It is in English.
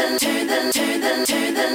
turn the turn the turn the turn them.